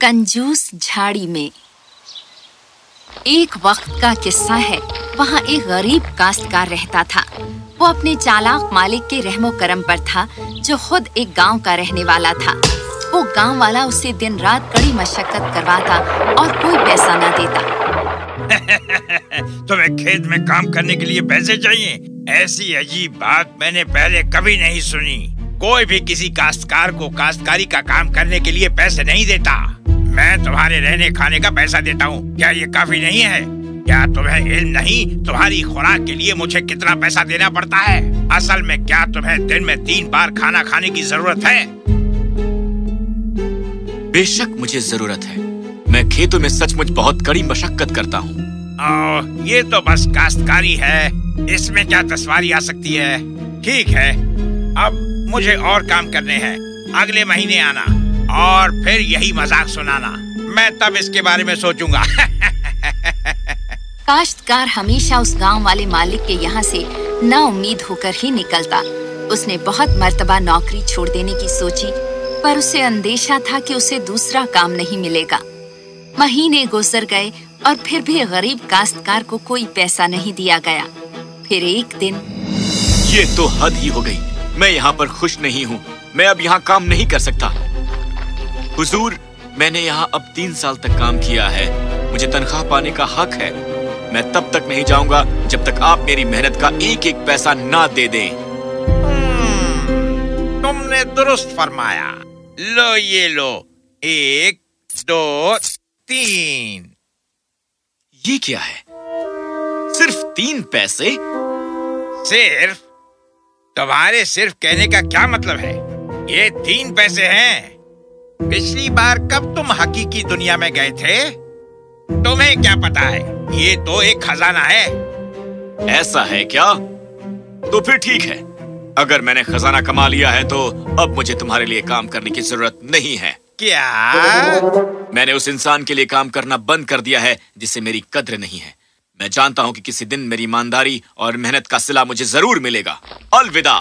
कंजूस झाड़ी में। एक वक्त का किस्सा है, वहाँ एक गरीब काश्तकार रहता था। वो अपने चालाक मालिक के रहमो करम पर था, जो खुद एक गाँव का रहने वाला था। वो गाँव वाला उसे दिन रात कड़ी मशक्कत करवाता और कोई पैसा न देता। तुम्हें खेत में काम करने के लिए पैसे चाहिए? ऐसी अजीब बात मैंने पहले कभी नहीं सुनी। कोई भी किसी काश्तकार को काश्तकारी का काम करने के लिए पैसे नहीं देता। मैं तुम्हारे रहने खाने का पैसा देता हूँ। क्या ये काफ़ी नहीं है? क्या तुम्हें इल्म नहीं? तुम्हारी खुराक के लिए मुझे कितना पैसा देना पड़ता है? असल में क्या तुम्हें दिन में तीन बार खाना खाने की ज़रूरत है? बेशक मुझे ज़रूरत है। मैं खेतों में सचमुच बहुत कड़ी मशक्कत करता हूँ। ये तो बस काश्तकारी है। इसमें क्या दसवारी आ सकती है? ठीक है। अब मुझे और काम करने हैं। अगले महीने आना और फिर यही मज़ाक सुनाना। मैं तब इसके बारे में सोचूँगा। काश्तकार हमेशा उस गाँव वाले मालिक के यहाँ से ना उम्मीद होकर ही निकलता। उसने बहुत मर्तबा नौकरी छोड़ देने की सोची पर उसे अंदेशा था कि उसे दूसरा काम नहीं मिलेगा। महीने गुजर गए और फिर भी गरीब काश्तकार को कोई पैसा नहीं दिया गया। फिर एक दिन ये तो हद ही हो गई। मैं यहाँ पर खुश नहीं हूँ। मैं अब यहाँ काम नहीं कर सकता। हुजूर मैंने यहाँ अब तीन साल तक काम किया है। मुझे तनख्वाह पाने का हक है। मैं तब तक नहीं जाऊँगा जब तक आप मेरी मेहनत का एक एक पैसा ना दे दे। हम्म, तुमने दुरुस्त फरमाया। लो ये लो। एक दो तीन। ये क्या है? सिर्फ़ तीन पैसे? सिर्फ़ तुम्हारे सिर्फ़ कहने का क्या मतलब है? ये तीन पैसे हैं। पिछली बार कब तुम हकीकी दुनिया में गए थे? तुम्हें क्या पता है? ये तो एक खजाना है। ऐसा है क्या? तो फिर ठीक है। अगर मैंने खजाना कमा लिया है तो अब मुझे तुम्हारे लिए काम करने की ज़रूरत नहीं है। क्या? मैंने उस इंसान के लिए काम करना बंद कर दिया है जिसे मेरी कद्र नहीं है। मैं जानता हूँ कि किसी दिन मेरी ईमानदारी और मेहनत का सिला मुझे ज़रूर मिलेगा। अलविदा।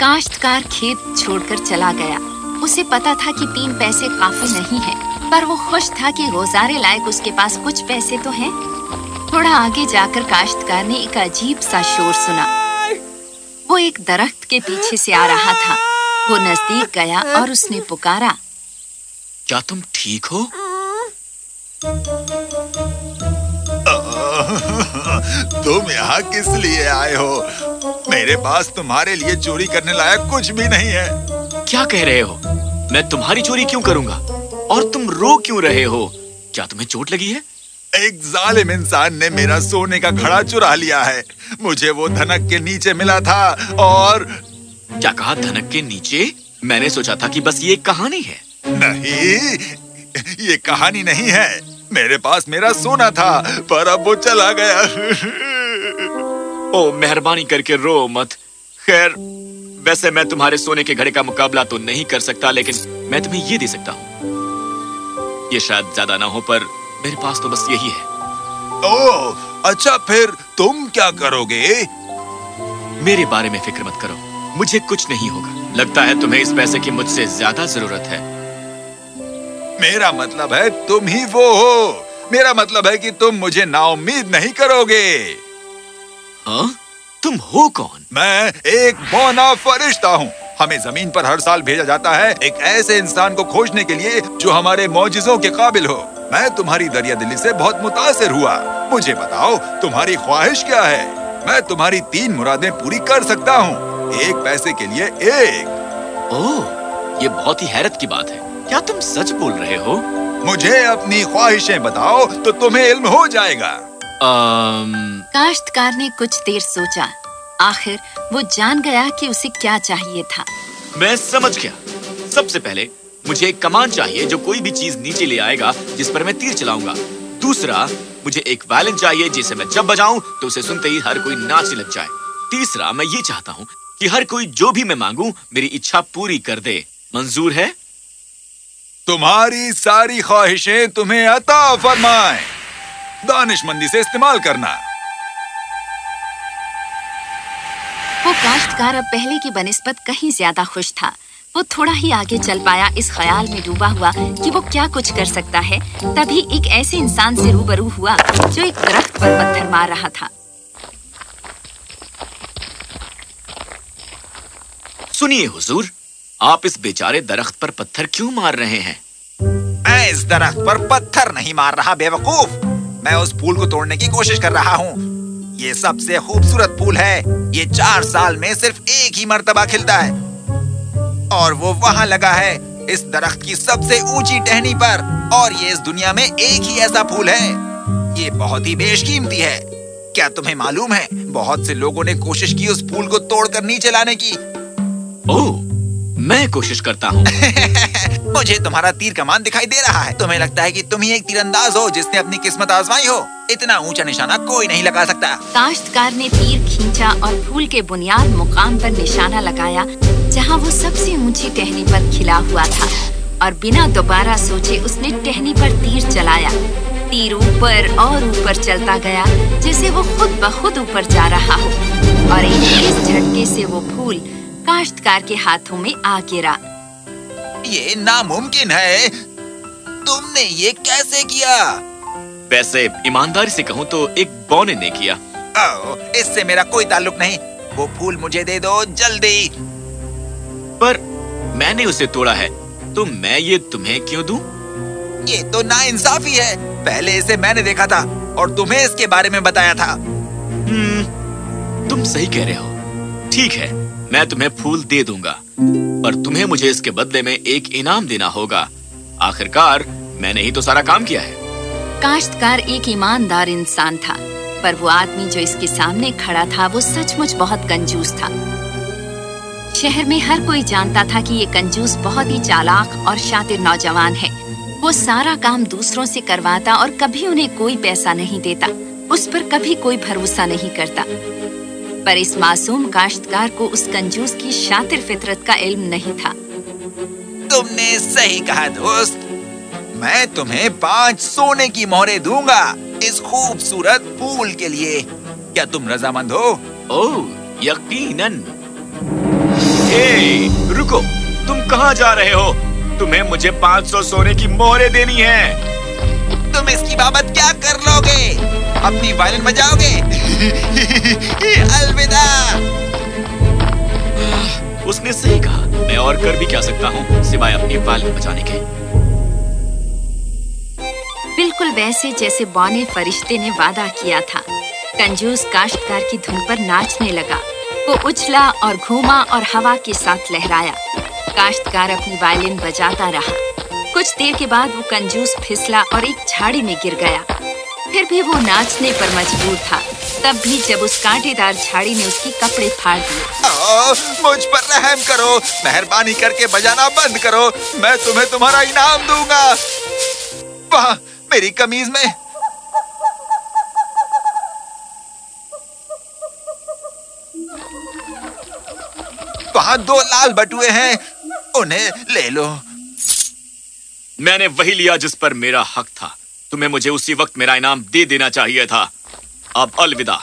काश्तकार खेत छोड़कर चला गया। उसे पता था कि तीन पैसे काफ़ी नहीं है पर वो खुश था कि गुजारे लायक उसके पास कुछ पैसे तो हैं। थोड़ा आगे जाकर काश्तकार ने एक अजीब सा शोर सुना। वो एक दरख्त के पीछे से आ रहा था। वो नज़दीक गया और उसने पुकारा क्या तुम ठीक हो? तुम यहाँ किस लिए आए हो? मेरे पास तुम्हारे लिए चोरी करने लायक कुछ भी नहीं है। क्या कह रहे हो? मैं तुम्हारी चोरी क्यों करूँगा? और तुम रो क्यों रहे हो? क्या तुम्हें चोट लगी है? एक जालिम इंसान ने मेरा सोने का घड़ा चुरा लिया है। मुझे वो धनक के नीचे मिला था और क्या कहा धनक के नीचे? मैंने सोचा था कि बस ये कहानी है। नहीं ये कहानी नहीं है। मेरे पास मेरा सोना था पर अब वो चला गया। ओ मेहरबानी करके रो मत। खैर वैसे मैं तुम्हारे सोने के घड़े का मुकाबला तो नहीं कर सकता लेकिन मैं तुम्हें ये दे सकता हूँ। ये शायद ज़्यादा ना हो पर मेरे पास तो बस यही है। ओ, अच्छा फिर तुम क्या करोगे? मेरे बारे में फ़िक्र मत करो। मुझे कुछ नहीं होगा। लगता है तुम्हें इस पैसे की मुझसे ज़्यादा ज़रूरत है। मेरा मतलब है तुम ही वो हो। मेरा मतलब है कि तुम मुझे नाउम्मीद नहीं करोगे। हाँ? तुम हो कौन? मैं एक बौना फरिश्ता हूँ। हमें ज़मीन पर हर साल भेजा जाता है एक ऐसे इंसान को खोजने के लिए जो हमारे मोजिजों के काबिल हो। मैं तुम्हारी दरिया दिल्ली से बहुत मुतासर हुआ। मुझे बताओ तुम्हारी ख्वाहिश क्या है? मैं तुम्हारी तीन मुरादें पूरी कर सकता हूँ। एक पैसे के लिए एक। ओह ये बहुत ही हैरत की बात है। क्या तुम सच बोल रहे हो? मुझे अपनी ख्वाहिशें बताओ तो तुम्हें इल्म हो जाएगा। आम... काश्तकार ने कुछ देर सोचा। आखिर वो जान गया कि उसे क्या चाहिए था। मैं समझ गया। सबसे पहले मुझे एक कमान चाहिए जो कोई भी चीज़ नीचे ले आएगा जिस पर मैं तीर चलाऊँगा। दूसरा मुझे एक वायलिन चाहिए जिसे मैं जब बजाऊं तो उसे सुनते ही हर कोई नाच लग जाए। तीसरा मैं ये चाहता हूँ कि हर कोई जो भी मैं मांगू मेरी इच्छा पूरी कर दे। मंजूर है? तुम्हारी सारी ख्वाहिशें तुम्हें अता फरमाए। दानिशमंदी से इस्तेमाल करना। वो काश्तकार अब पहले की बनस्बत कहीं ज़्यादा खुश था। वो थोड़ा ही आगे चल पाया इस ख्याल में डूबा हुआ कि वो क्या कुछ कर सकता है। तभी एक ऐसे इंसान से रूबरू हुआ जो एक दरख्त पर पत्थर मार रहा था। सुनिए हुजूर, आप इस बेचारे दरख्त पर पत्थर क्यों मार रहे हैं? मैं इस दरख्त पर पत्थर नहीं मार रहा बेवकूफ़। मैं उस फूल को तोड़ने की कोशिश कर रहा हूँ। ये सबसे खूबसूरत फूल है। ये चार साल में सिर्फ़ एक ही मर्तबा खिलता है। और वो वहाँ लगा है इस दरख्त की सबसे ऊँची टहनी पर। और ये इस दुनिया में एक ही ऐसा फूल है। ये बहुत ही बेशकीमती है। क्या तुम्हें मालूम है बहुत से लोगों ने कोशिश की उस फूल को तोड़कर नीचे लाने की। ओह मैं कोशिश करता हूँ। मुझे तुम्हारा तीर कमान दिखाई दे रहा है। तुम्हें लगता है कि तुम ही एक तीरंदाज हो जिसने अपनी किस्मत आजमाई हो। इतना ऊँचा निशाना कोई नहीं लगा सकता। काश्तकार ने तीर खींचा और फूल के बुनियाद मुकाम पर निशाना लगाया जहाँ वो सबसे ऊँची टहनी पर खिला हुआ था और बिना दोबारा सोचे उसने टहनी पर तीर चलाया। तीर ऊपर और ऊपर चलता गया जैसे वो खुद ब खुद ऊपर जा रहा हो। और एक झटके से वो फूल काश्तकार के हाथों में आ गिरा। ये नामुमकिन है। तुमने ये कैसे किया? वैसे ईमानदारी से कहूँ तो एक बौने ने किया। ओ, इससे मेरा कोई ताल्लुक नहीं। वो फूल मुझे दे दो जल्दी। पर मैंने उसे तोड़ा है तो मैं ये तुम्हें क्यों दूँ? ये तो ना इंसाफी है। पहले इसे मैंने देखा था और तुम्हें इसके बारे में बताया था। हम्म, तुम सही कह रहे हो। ठीक है मैं तुम्हें फूल दे दूँगा, पर तुम्हें मुझे इसके बदले में एक इनाम देना होगा। आखिरकार, मैंने ही तो सारा काम किया है। काश्तकार एक ईमानदार इंसान था, पर वो आदमी जो इसके सामने खड़ा था, वो सचमुच बहुत कंजूस था। शहर में हर कोई जानता था कि ये कंजूस बहुत ही चालाक और शातिर नौजवान है। वो सारा काम दूसरों से करवाता और कभी उन्हें कोई पैसा नहीं देता, उस पर कभी कोई भरोसा नहीं करता। पर इस मासूम काश्तकार को उस कंजूस की शातिर फितरत का इल्म नहीं था। तुमने सही कहा दोस्त। मैं तुम्हें पाँच सोने की मोहरे दूँगा इस खूबसूरत फूल के लिए। क्या तुम रजामंद हो? ओह यकीनन। ए, रुको तुम कहाँ जा रहे हो? तुम्हें मुझे 500 सोने की मोहरे देनी है। तुम इसकी बाबत क्या कर लोगे? अपनी वायलिन बजाओगे? अलविदा। उसने सही कहा। मैं और कर भी क्या सकता हूँ सिवाय अपनी वायलिन बजाने के। बिल्कुल वैसे जैसे बौने फरिश्ते ने वादा किया था। कंजूस काश्तकार की धुन पर नाचने लगा। वो उछला और घूमा और हवा के साथ लहराया। काश्तकार अपनी वायलिन बजाता रहा। कुछ देर के बाद वो कंजूस फिसला और एक झाड़ी में गिर गया। फिर भी वो नाचने पर मजबूर था। तब भी जब उस कांटेदार झाड़ी ने उसकी कपड़े फाड़ दिए। मुझ पर रहम करो। मेहरबानी करके बजाना बंद करो। मैं तुम्हें तुम्हारा इनाम दूँगा। वाह मेरी कमीज में। वहाँ दो लाल बटुए हैं। उन्हें ले लो। मैंने वही लिया जिस पर मेरा हक था। तुम्हें मुझे उसी वक्त मेरा इनाम दे देना चाहिए था। अब अलविदा।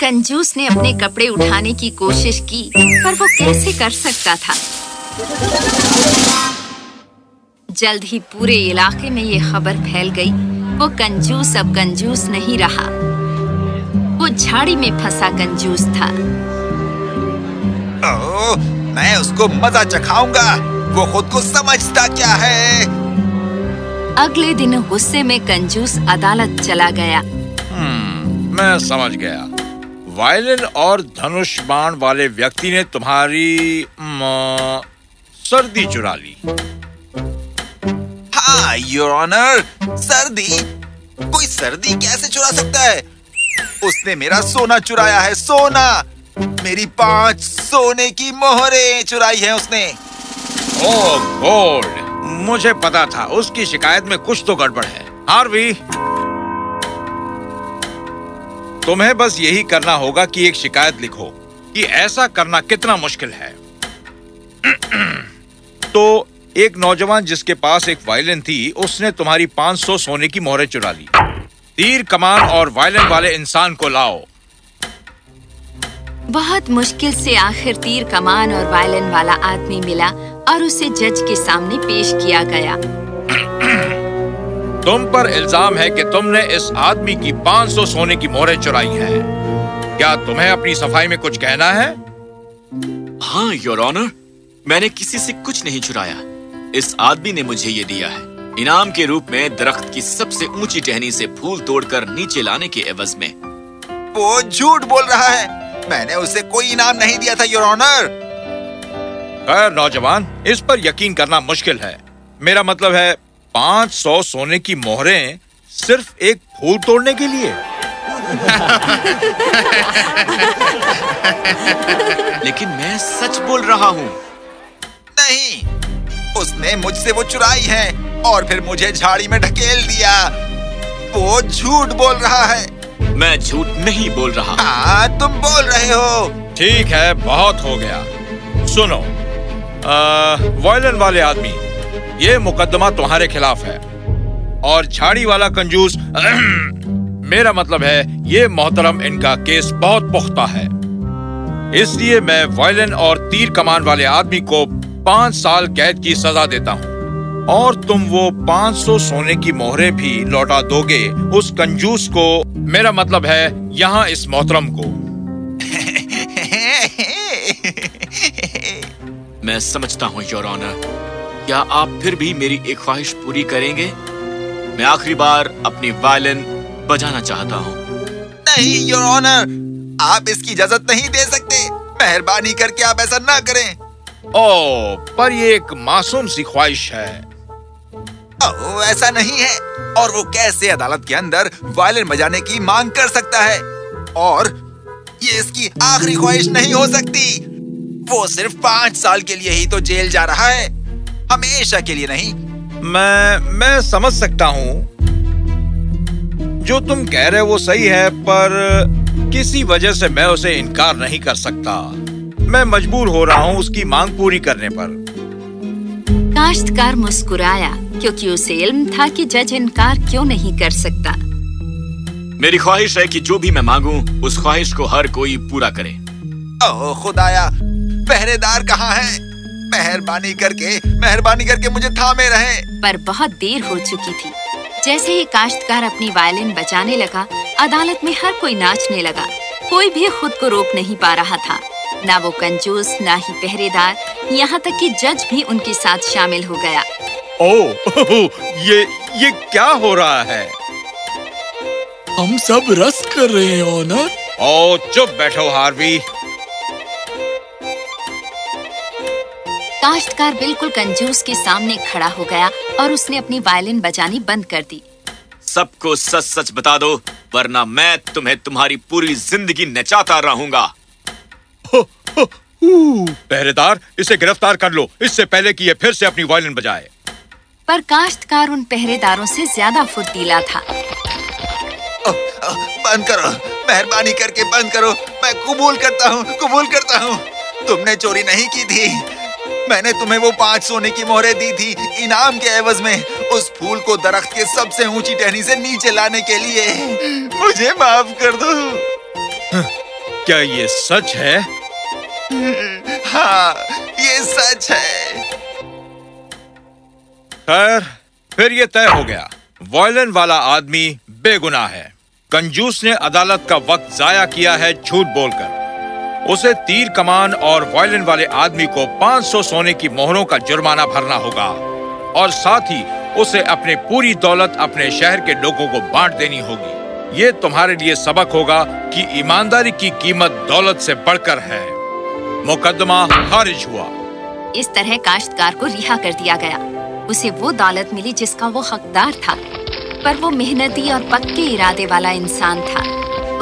कंजूस ने अपने कपड़े उठाने की कोशिश की पर वो कैसे कर सकता था? जल्द ही पूरे इलाके में ये खबर फैल गई। वो कंजूस अब कंजूस नहीं रहा। वो झाड़ी में फंसा कंजूस था। ओ, मैं उसको मज़ा चखाऊँगा। वो खुद को समझता क्या है? अगले दिन गुस्से में कंजूस अदालत चला गया। मैं समझ गया। वायलिन और धनुष बाण वाले व्यक्ति ने तुम्हारी सर्दी चुरा ली। हाँ योर ऑनर सर्दी? कोई सर्दी कैसे चुरा सकता है? उसने मेरा सोना चुराया है सोना! मेरी पाँच सोने की मोहरें चुराई है उसने। Oh gold! मुझे पता था उसकी शिकायत में कुछ तो गड़बड़ है। हार्वी! तुम्हें बस यही करना होगा कि एक शिकायत लिखो कि ऐसा करना कितना मुश्किल है। तो एक नौजवान जिसके पास एक वायलिन थी, उसने तुम्हारी 500 सोने की मोहरें चुरा ली। तीर कमान और वायलिन वाले इंसान को लाओ। बहुत मुश्किल से आखिर तीर कमान और वायलिन वाला आदमी मिला और उसे जज के सामने पेश किया गया। तुम पर इल्ज़ाम है कि तुमने इस आदमी की 500 सोने की मोहरें चुराई हैं। क्या तुम्हें अपनी सफ़ाई में कुछ कहना है? हाँ योर ऑनर मैंने किसी से कुछ नहीं चुराया। इस आदमी ने मुझे ये दिया है। इनाम के रूप में दरख्त की सबसे ऊँची टहनी से फूल तोड़कर नीचे लाने के एवज में। वो झूठ बोल रहा है। मैंने उसे कोई इनाम नहीं दिया था योर ऑनर खैर नौजवान इस पर यकीन करना मुश्किल है। मेरा मतलब है 500 सोने की मोहरें सिर्फ़ एक फूल तोड़ने के लिए। लेकिन मैं सच बोल रहा हूँ। नहीं उसने मुझसे वो चुराई है और फिर मुझे झाड़ी में ढकेल दिया। वो झूठ बोल रहा है। मैं झूठ नहीं बोल रहा। हाँ तुम बोल रहे हो। ठीक है बहुत हो गया। सुनो वॉयलन वाले आदमी ये मुकदमा तुम्हारे खिलाफ है। और झाड़ी वाला कंजूस मेरा मतलब है ये मोहतरम इनका केस बहुत पुख्ता है। इसलिए मैं वायलिन और तीर कमान वाले आदमी को पाँच साल कैद की सजा देता हूँ। और तुम वो 500 सोने की मोहरे भी लौटा दोगे उस कंजूस को। मेरा मतलब है यहाँ इस मोहतरम को। मैं समझता हूँ योर ऑनर। क्या आप फिर भी मेरी एक ख्वाहिश पूरी करेंगे? मैं आखिरी बार अपनी वायलिन बजाना चाहता हूँ। नहीं योर ऑनर आप इसकी इजाज़त नहीं दे सकते। मेहरबानी करके आप ऐसा ना करें। ओ, पर ये एक मासूम सी ख्वाहिश है। ओ, ऐसा नहीं है। और वो कैसे अदालत के अंदर वायलिन बजाने की मांग कर सकता है? और ये इसकी आखिरी ख्वाहिश नहीं हो सकती। वो सिर्फ़ पाँच साल के लिए ही तो जेल जा रहा है। हमेशा के लिए नहीं। मैं मैं समझ सकता हूँ। जो तुम कह रहे हो वो सही है पर किसी वजह से मैं उसे इनकार नहीं कर सकता। मैं मजबूर हो रहा हूँ उसकी मांग पूरी करने पर। काश्तकार मुस्कुराया क्योंकि उसे इल्म था कि जज इनकार क्यों नहीं कर सकता। मेरी ख्वाहिश है कि जो भी मैं मांगू उस ख्वाहिश को हर कोई पूरा करे। ओह खुदाया पहरेदार कहाँ है? मेहरबानी करके मेहरबानी करके मुझे थामे रहे। पर बहुत देर हो चुकी थी। जैसे ही काश्तकार अपनी वायलिन बचाने लगा अदालत में हर कोई नाचने लगा। कोई भी खुद को रोक नहीं पा रहा था। ना वो कंजूस ना ही पहरेदार यहाँ तक कि जज भी उनके साथ शामिल हो गया। ओ, ये ये क्या हो रहा है? हम सब रस कर रहे हैं ऑनर ओ चुप बैठो हार्वी। काश्तकार बिल्कुल कंजूस के सामने खड़ा हो गया और उसने अपनी वायलिन बजानी बंद कर दी। सबको सच सच बता दो वरना मैं तुम्हें तुम्हारी पूरी ज़िंदगी नचाता रहूँगा। पहरेदार इसे गिरफ़्तार कर लो। इससे पहले कि ये फिर से अपनी वायलिन बजाए। पर काश्तकार उन पहरेदारों से ज़्यादा फुर्तीला था। बंद करो। मेहरबानी करके बंद करो। मैं कबूल करता हूँ कबूल करता हूँ। तुमने चोरी नहीं की थी। मैंने तुम्हें वो पाँच सोने की मोहरें दी थी इनाम के एवज में। उस फूल को दरख्त के सबसे ऊँची टहनी से नीचे लाने के लिए। मुझे माफ़ कर दो। क्या ये सच है? हाँ ये सच है। खैर फिर ये तय हो गया। वॉयलन वाला आदमी बेगुनाह है। कंजूस ने अदालत का वक्त जाया किया है झूठ बोलकर। उसे तीर कमान और वायलिन वाले आदमी को 500 सोने की मोहरों का जुर्माना भरना होगा और साथ ही उसे अपने पूरी दौलत अपने शहर के लोगों को बांट देनी होगी। ये तुम्हारे लिए सबक होगा कि ईमानदारी की कीमत दौलत से बढ़कर है। मुकदमा खारिज हुआ। इस तरह काश्तकार को रिहा कर दिया गया। उसे वो दौलत मिली जिसका वो हकदार था, पर वो मेहनती और पक्के इरादे वाला इंसान था।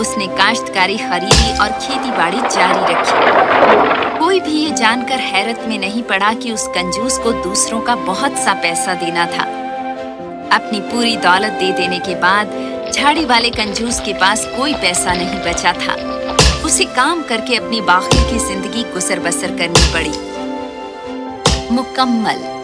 उसने काश्तकारी खरीदी और खेती बाड़ी जारी रखी। कोई भी ये जानकर हैरत में नहीं पड़ा कि उस कंजूस को दूसरों का बहुत सा पैसा देना था। अपनी पूरी दौलत दे देने के बाद झाड़ी वाले कंजूस के पास कोई पैसा नहीं बचा था। उसे काम करके अपनी बाकी की ज़िंदगी गुजर बसर करनी पड़ी। मुकम्मल।